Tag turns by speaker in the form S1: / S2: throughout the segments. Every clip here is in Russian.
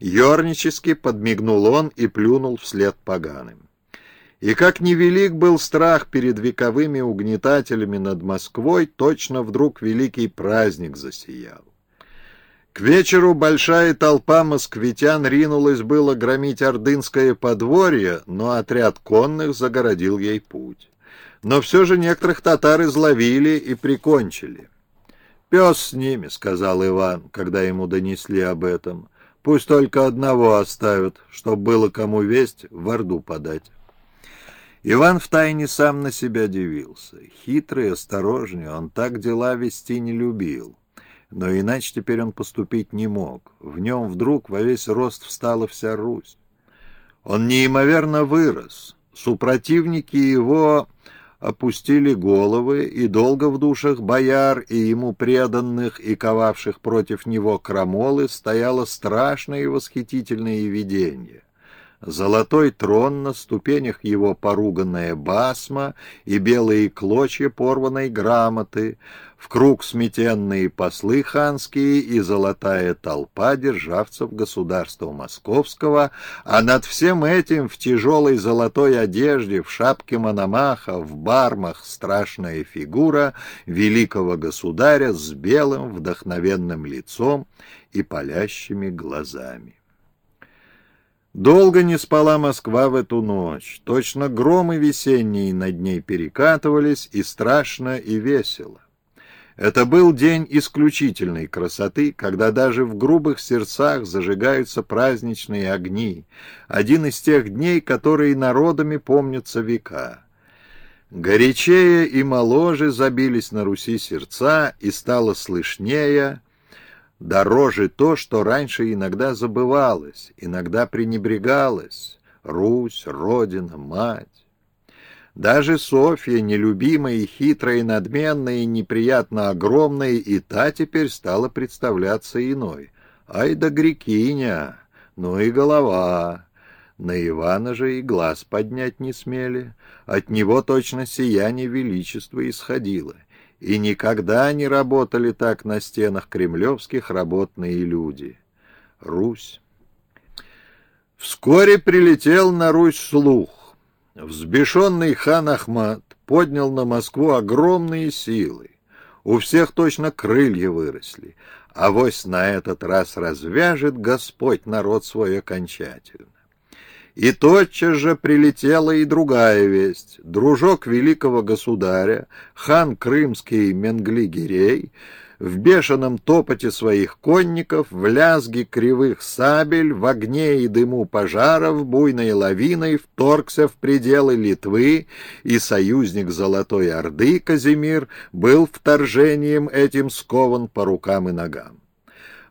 S1: Ёрнически подмигнул он и плюнул вслед поганым. И как невелик был страх перед вековыми угнетателями над Москвой, точно вдруг великий праздник засиял. К вечеру большая толпа москвитян ринулась было громить ордынское подворье, но отряд конных загородил ей путь. Но все же некоторых татар изловили и прикончили. «Пес с ними», — сказал Иван, когда ему донесли об этом. «Пусть только одного оставят, чтоб было кому весть в Орду подать». Иван втайне сам на себя дивился. Хитрый, осторожный, он так дела вести не любил. Но иначе теперь он поступить не мог. В нем вдруг во весь рост встала вся Русь. Он неимоверно вырос. Супротивники его опустили головы, и долго в душах бояр и ему преданных и ковавших против него крамолы стояло страшное и восхитительное видение. Золотой трон, на ступенях его поруганная басма и белые клочья порванной грамоты, в круг сметенные послы ханские и золотая толпа державцев государства московского, а над всем этим в тяжелой золотой одежде, в шапке мономаха, в бармах страшная фигура великого государя с белым вдохновенным лицом и палящими глазами. Долго не спала Москва в эту ночь. Точно громы весенние над ней перекатывались, и страшно, и весело. Это был день исключительной красоты, когда даже в грубых сердцах зажигаются праздничные огни, один из тех дней, которые народами помнятся века. Горячее и моложе забились на Руси сердца, и стало слышнее Дороже то, что раньше иногда забывалось, иногда пренебрегалось. Русь, Родина, Мать. Даже Софья, нелюбимая и хитрая, и надменная, и неприятно огромная, и та теперь стала представляться иной. Ай да грекиня, ну и голова. На Ивана же и глаз поднять не смели. От него точно сияние величества исходило — и никогда не работали так на стенах кремлевских работные люди. Русь. Вскоре прилетел на Русь слух. Взбешенный хан Ахмат поднял на Москву огромные силы. У всех точно крылья выросли, а вось на этот раз развяжет Господь народ свой окончательно. И тотчас же прилетела и другая весть. Дружок великого государя, хан крымский Менгли-Гирей, в бешеном топоте своих конников, в лязге кривых сабель, в огне и дыму пожаров, буйной лавиной вторгся в пределы Литвы, и союзник Золотой Орды Казимир был вторжением этим скован по рукам и ногам.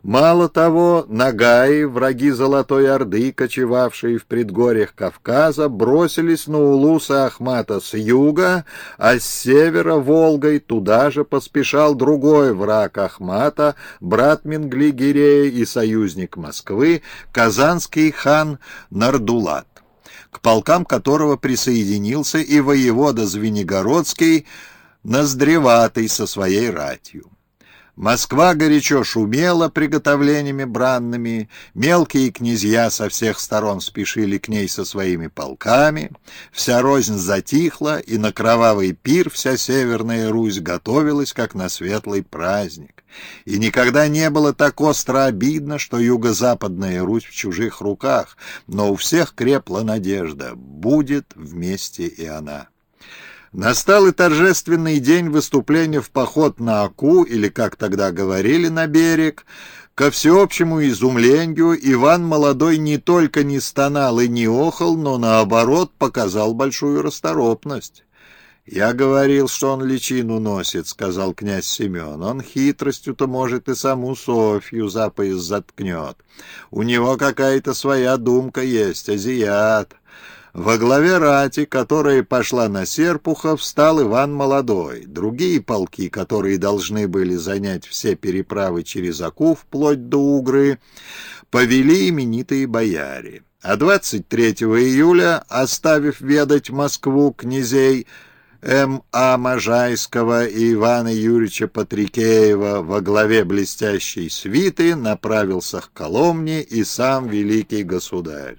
S1: Мало того, нагаи, враги Золотой Орды, кочевавшие в предгорьях Кавказа, бросились на Улуса Ахмата с юга, а с севера Волгой туда же поспешал другой враг Ахмата, брат Менгли-Гирея и союзник Москвы, казанский хан Нардулат к полкам которого присоединился и воевода Звенигородский, Ноздреватый со своей ратью. Москва горячо шумела приготовлениями бранными, мелкие князья со всех сторон спешили к ней со своими полками, вся рознь затихла, и на кровавый пир вся Северная Русь готовилась, как на светлый праздник. И никогда не было так остро обидно, что юго-западная Русь в чужих руках, но у всех крепла надежда, будет вместе и она. Настал и торжественный день выступления в поход на Аку, или, как тогда говорили, на берег. Ко всеобщему изумлению Иван Молодой не только не стонал и не охал, но, наоборот, показал большую расторопность. «Я говорил, что он личину носит», — сказал князь Семен. «Он хитростью-то, может, и саму Софью за пояс заткнет. У него какая-то своя думка есть, азиат». Во главе рати, которая пошла на Серпухов, встал Иван Молодой. Другие полки, которые должны были занять все переправы через Аку вплоть до Угры, повели именитые бояре. А 23 июля, оставив ведать Москву князей М.А. Можайского и Ивана Юрьевича Патрикеева во главе блестящей свиты направился к Коломне и сам великий государь.